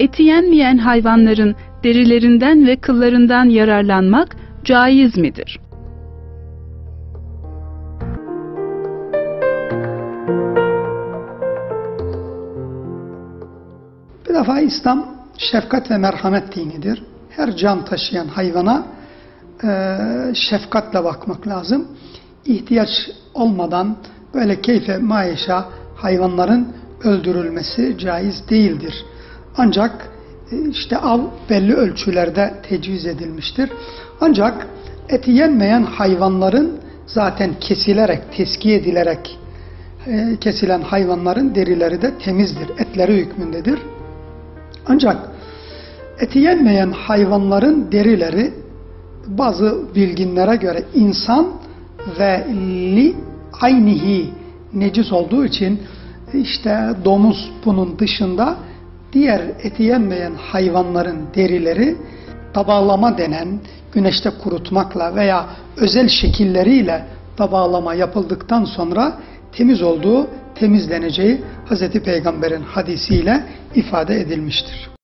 eti yenmeyen hayvanların derilerinden ve kıllarından yararlanmak caiz midir? Bir defa İslam şefkat ve merhamet dinidir. Her can taşıyan hayvana e, şefkatle bakmak lazım. İhtiyaç olmadan böyle keyfe maişa hayvanların öldürülmesi caiz değildir. Ancak e, işte av belli ölçülerde tecviz edilmiştir. Ancak eti yenmeyen hayvanların zaten kesilerek, teskiye edilerek e, kesilen hayvanların derileri de temizdir. Etleri hükmündedir. Ancak eti yenmeyen hayvanların derileri bazı bilginlere göre insan ve li aynihi necis olduğu için işte domuz bunun dışında diğer eti yenmeyen hayvanların derileri tabağlama denen güneşte kurutmakla veya özel şekilleriyle tabağlama yapıldıktan sonra temiz olduğu temizleneceği Hz. Peygamber'in hadisiyle ifade edilmiştir.